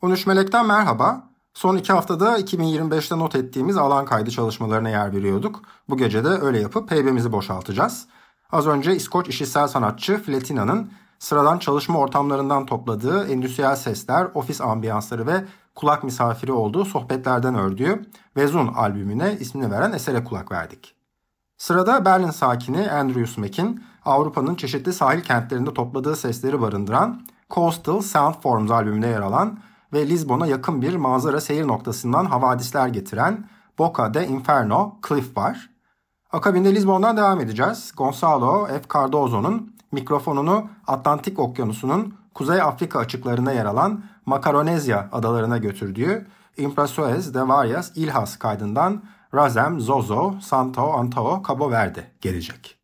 Konuş Melek'ten merhaba. Son iki haftada 2025'te not ettiğimiz alan kaydı çalışmalarına yer veriyorduk. Bu gece de öyle yapıp heybemizi boşaltacağız. Az önce İskoç işitsel sanatçı Fletina'nın sıradan çalışma ortamlarından topladığı endüstriyel sesler, ofis ambiyansları ve kulak misafiri olduğu sohbetlerden ördüğü Vezun albümüne ismini veren esere kulak verdik. Sırada Berlin sakini Andrew Smack'in Avrupa'nın çeşitli sahil kentlerinde topladığı sesleri barındıran Coastal Soundforms albümünde yer alan ve Lisbon'a yakın bir manzara seyir noktasından havadisler getiren Boca de Inferno Cliff var. Akabinde Lisbon'dan devam edeceğiz. Gonzalo F. Cardozo'nun mikrofonunu Atlantik Okyanusu'nun Kuzey Afrika açıklarına yer alan Makaronezya adalarına götürdüğü Impressões de Varias Ilhas kaydından Razem Zozo Santo Antao Cabo Verde gelecek.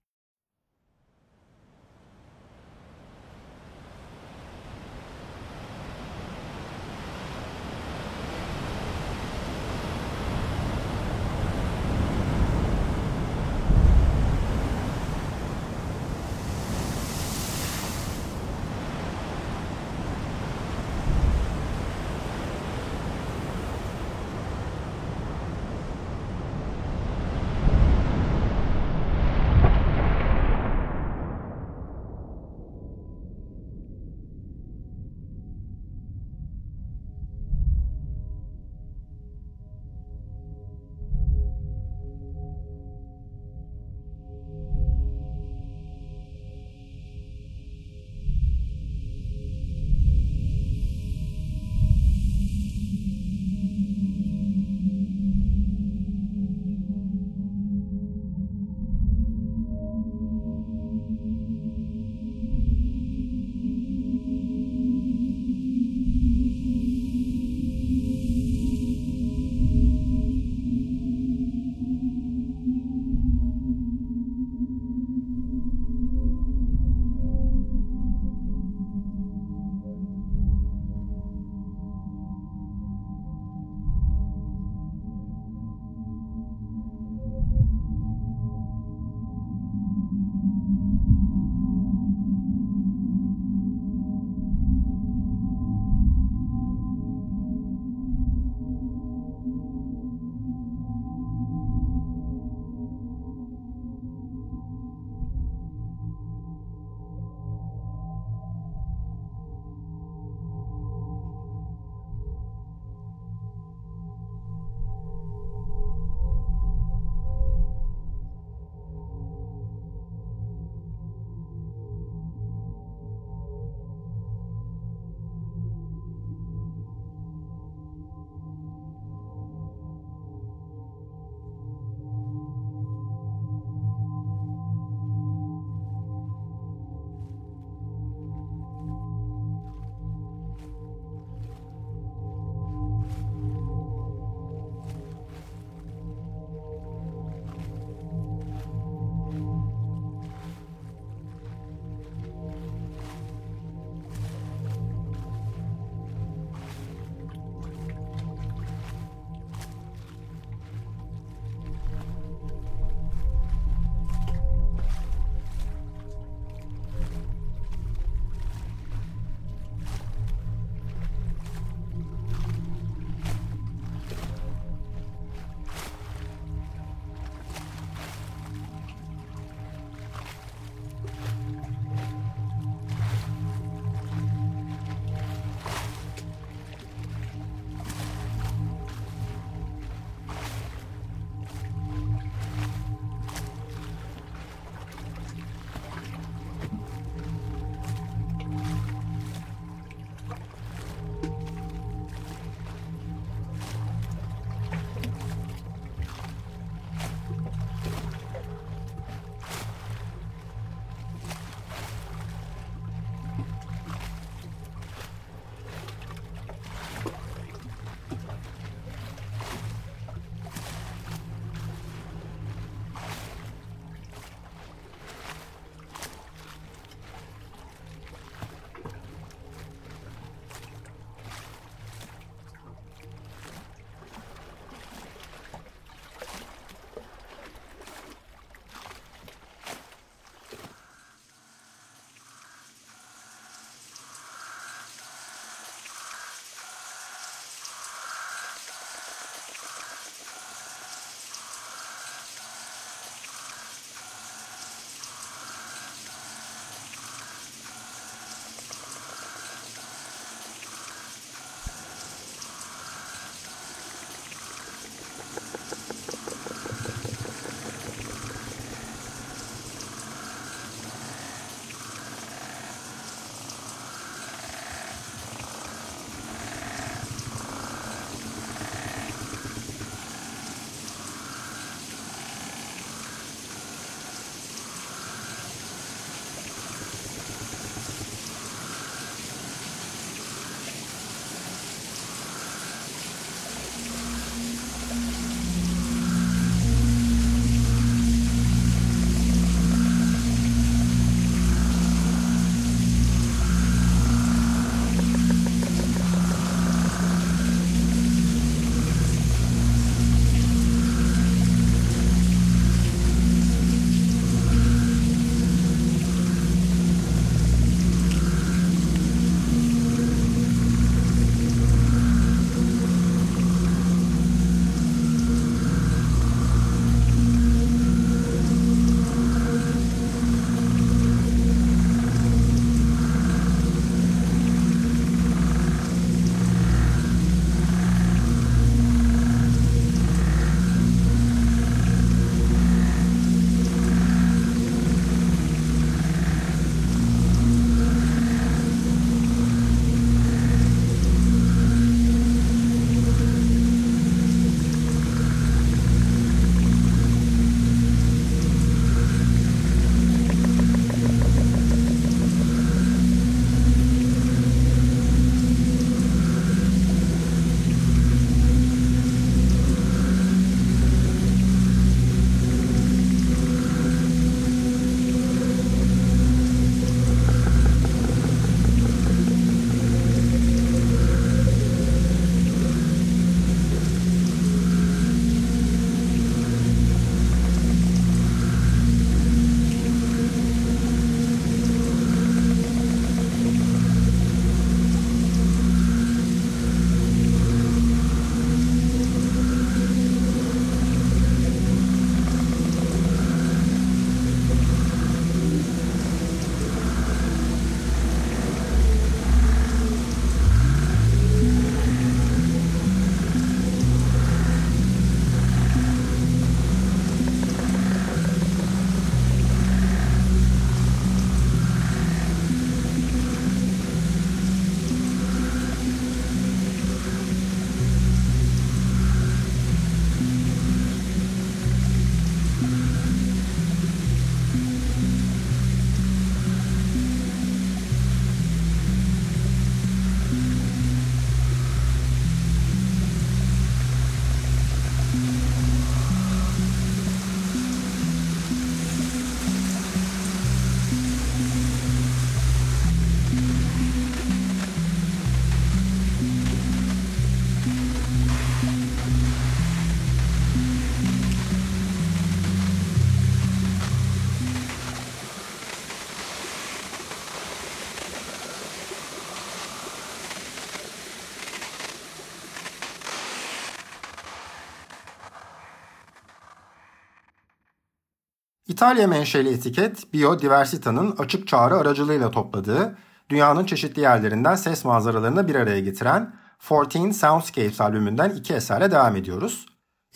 İtalya menşeli etiket Biodiversita'nın açık çağrı aracılığıyla topladığı, dünyanın çeşitli yerlerinden ses manzaralarını bir araya getiren 14 Soundscapes albümünden iki eserle devam ediyoruz.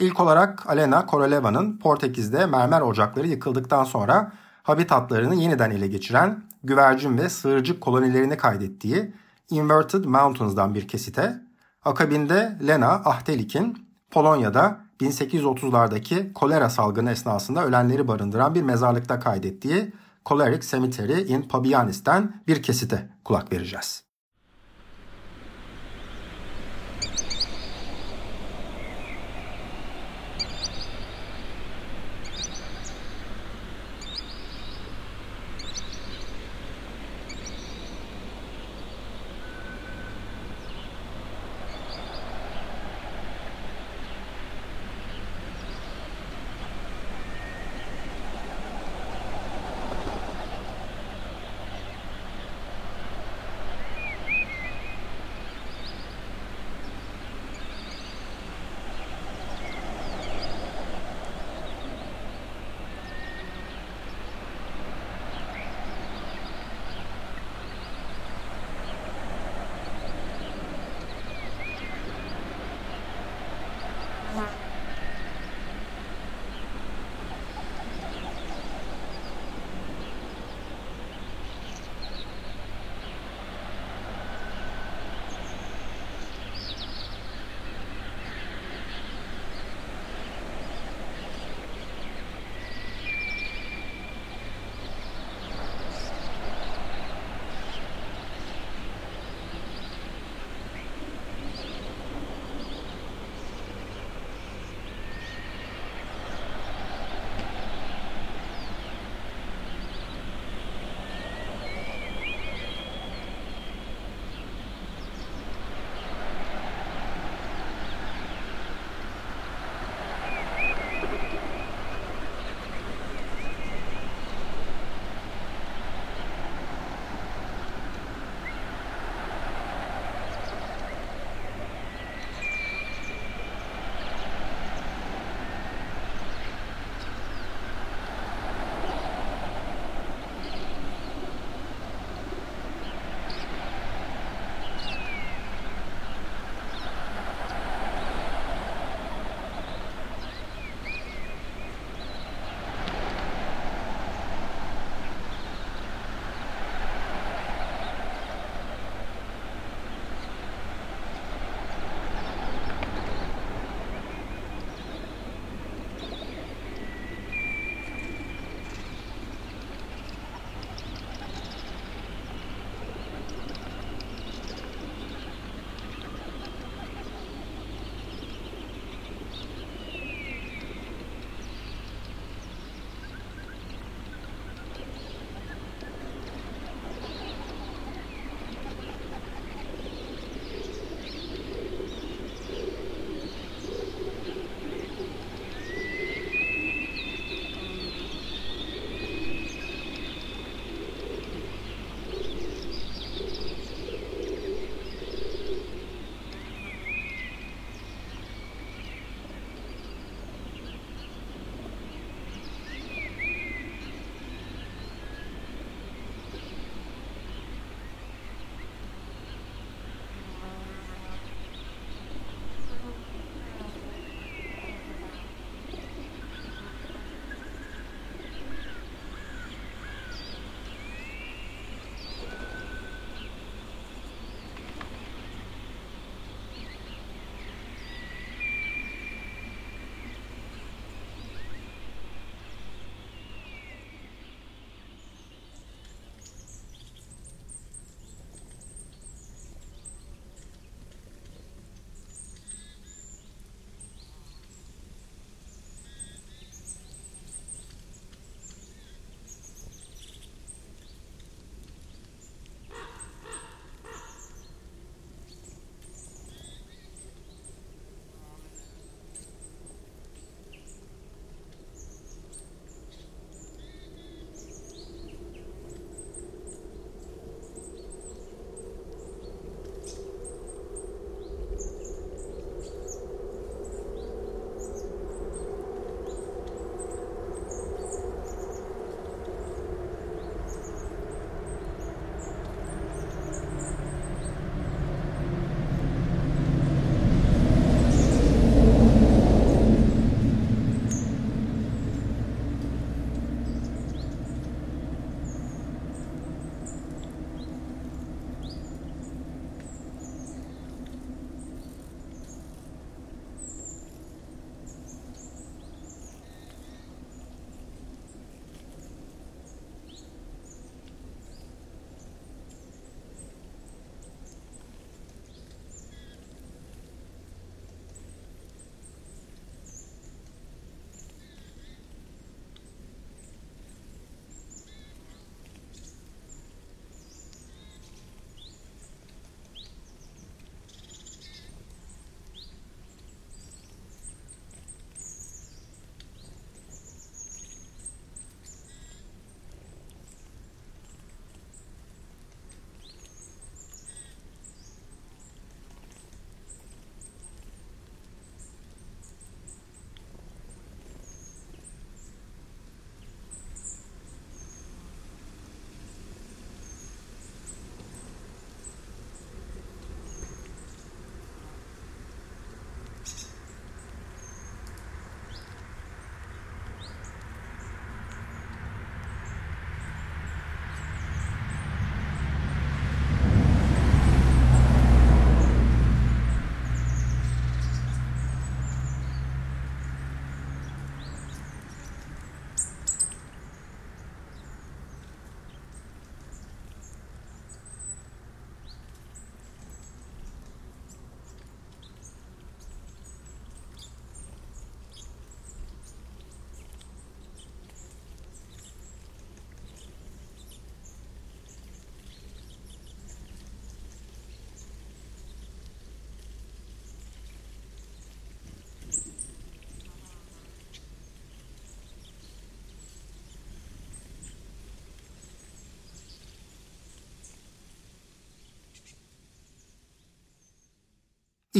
İlk olarak Alena Koroleva'nın Portekiz'de mermer ocakları yıkıldıktan sonra habitatlarını yeniden ele geçiren güvercin ve sığırcık kolonilerini kaydettiği Inverted Mountains'dan bir kesite, akabinde Lena Ahtelik'in Polonya'da 1830'lardaki kolera salgını esnasında ölenleri barındıran bir mezarlıkta kaydettiği Choleric Cemetery in Pabianis'ten bir kesite kulak vereceğiz.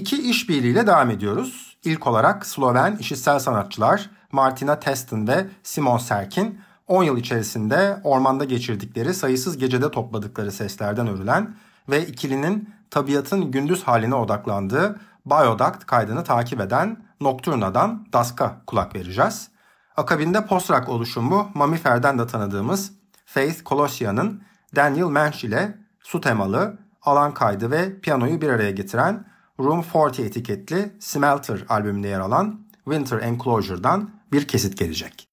İki işbirliğiyle devam ediyoruz. İlk olarak Sloven işitsel sanatçılar Martina Testen ve Simon Serkin 10 yıl içerisinde ormanda geçirdikleri sayısız gecede topladıkları seslerden örülen ve ikilinin tabiatın gündüz haline odaklandığı Bioduct kaydını takip eden Nocturna'dan Dusk'a kulak vereceğiz. Akabinde post-rock oluşumu Mamifer'den de tanıdığımız Faith Colossia'nın Daniel Mensch ile su temalı alan kaydı ve piyanoyu bir araya getiren Room 40 etiketli Smelter albümünde yer alan Winter Enclosure'dan bir kesit gelecek.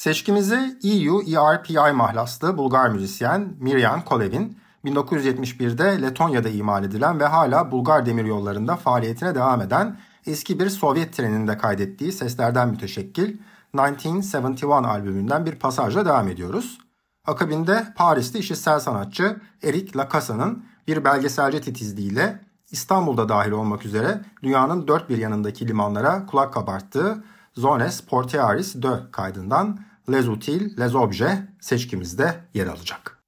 Seçkimizi EU ERPI mahlaslı Bulgar müzisyen Miryan Kolev'in 1971'de Letonya'da imal edilen ve hala Bulgar demiryollarında faaliyetine devam eden eski bir Sovyet treninde kaydettiği seslerden müteşekkil 1971 albümünden bir pasajla devam ediyoruz. Akabinde Paris'te işitsel sanatçı Eric Lacassa'nın bir belgeselci titizliğiyle İstanbul'da dahil olmak üzere dünyanın dört bir yanındaki limanlara kulak kabarttığı Zones Portiaris de kaydından Les Outils, Les Objets seçkimizde yer alacak.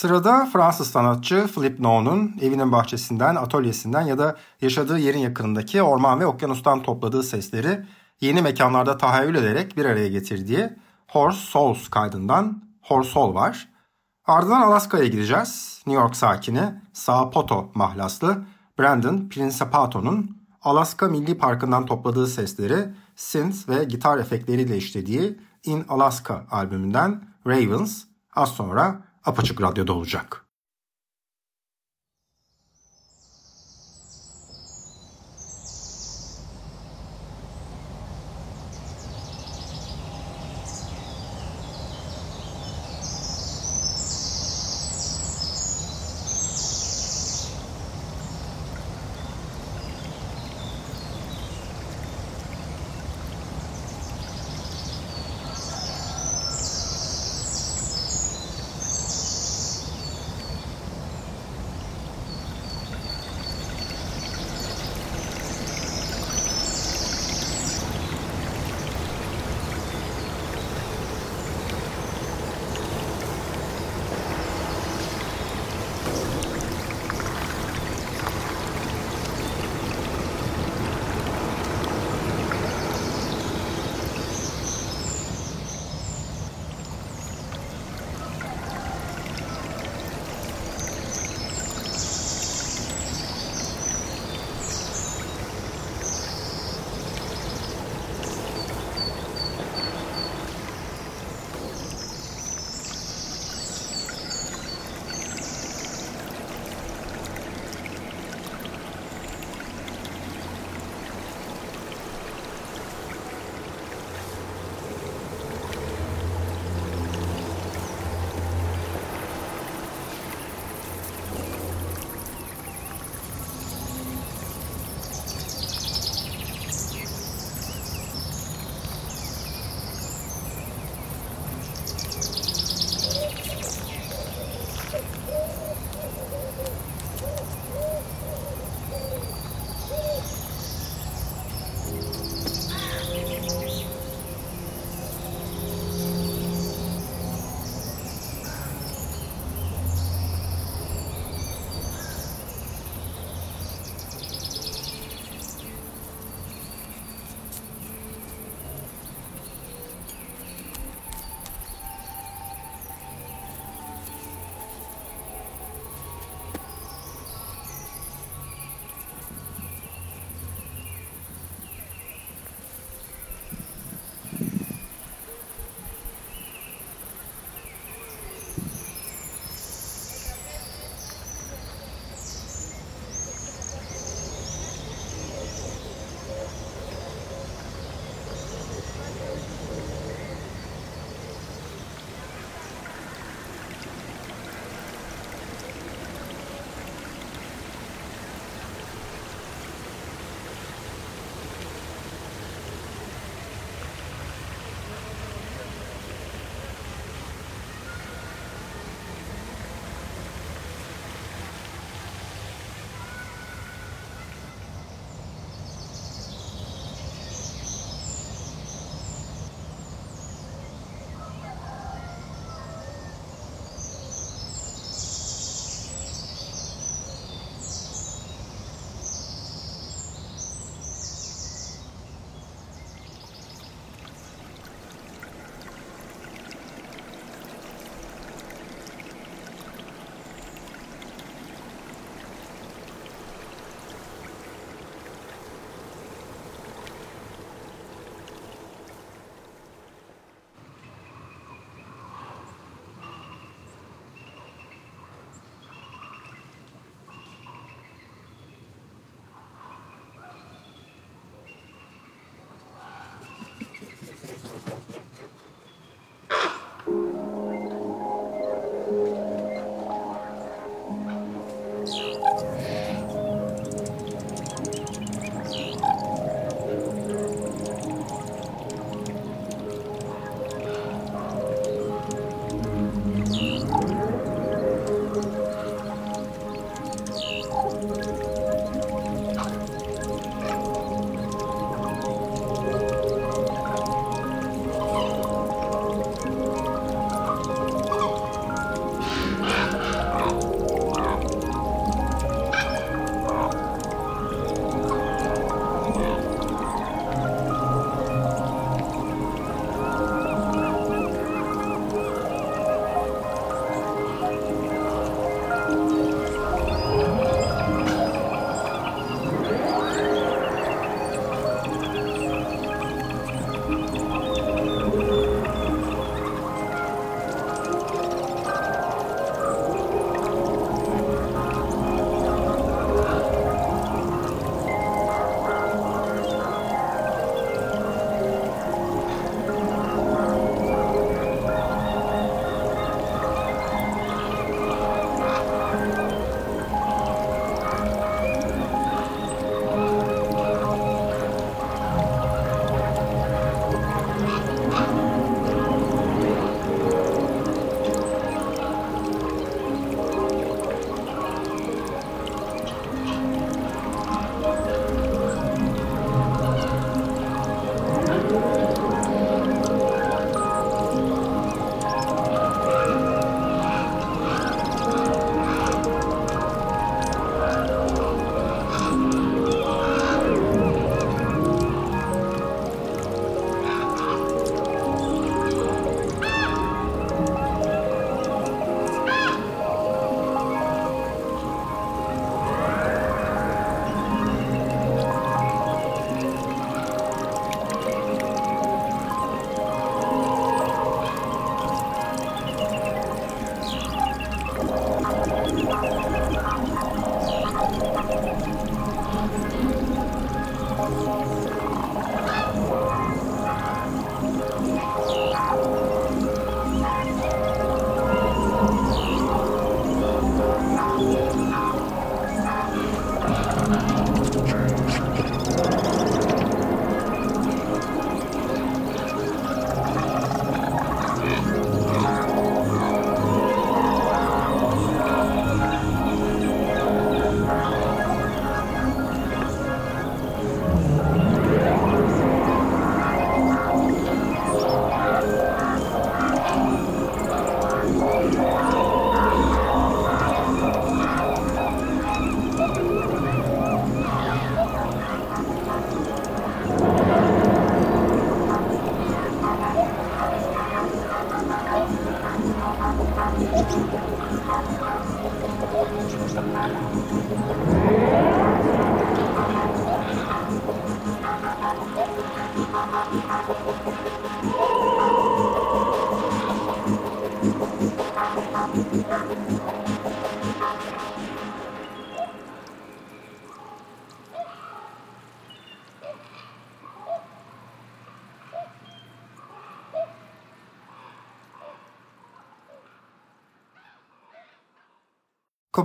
Sırada Fransız sanatçı Philippe No'nun evinin bahçesinden, atölyesinden ya da yaşadığı yerin yakınındaki orman ve okyanustan topladığı sesleri yeni mekanlarda tahayyül ederek bir araya getirdiği Horse Souls kaydından Horse Soul var. Ardından Alaska'ya gideceğiz. New York sakini Sao mahlaslı Brandon Principato'nun Alaska Milli Parkı'ndan topladığı sesleri synth ve gitar efektleriyle işlediği In Alaska albümünden Ravens az sonra Apaçık Radyo'da olacak.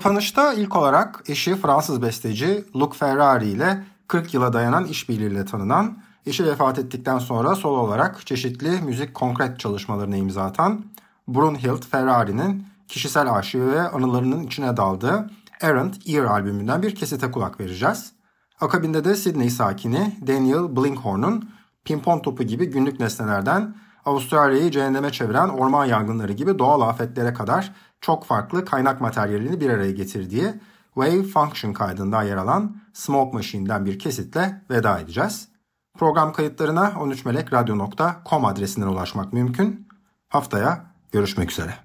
Kapanışta ilk olarak eşi Fransız besteci Luc Ferrari ile 40 yıla dayanan işbirliğiyle tanınan, eşi vefat ettikten sonra solo olarak çeşitli müzik konkret çalışmalarını imza atan Brunhild Ferrari'nin kişisel arşivi ve anılarının içine daldığı Errant Ear albümünden bir kesite kulak vereceğiz. Akabinde de Sydney sakini Daniel Blinkhorn'un pimpon topu gibi günlük nesnelerden Avustralya'yı cehenneme çeviren orman yangınları gibi doğal afetlere kadar çok farklı kaynak materyalini bir araya getirdiği Wave Function kaydında yer alan Smoke Machine'den bir kesitle veda edeceğiz. Program kayıtlarına 13melekradyo.com adresinden ulaşmak mümkün. Haftaya görüşmek üzere.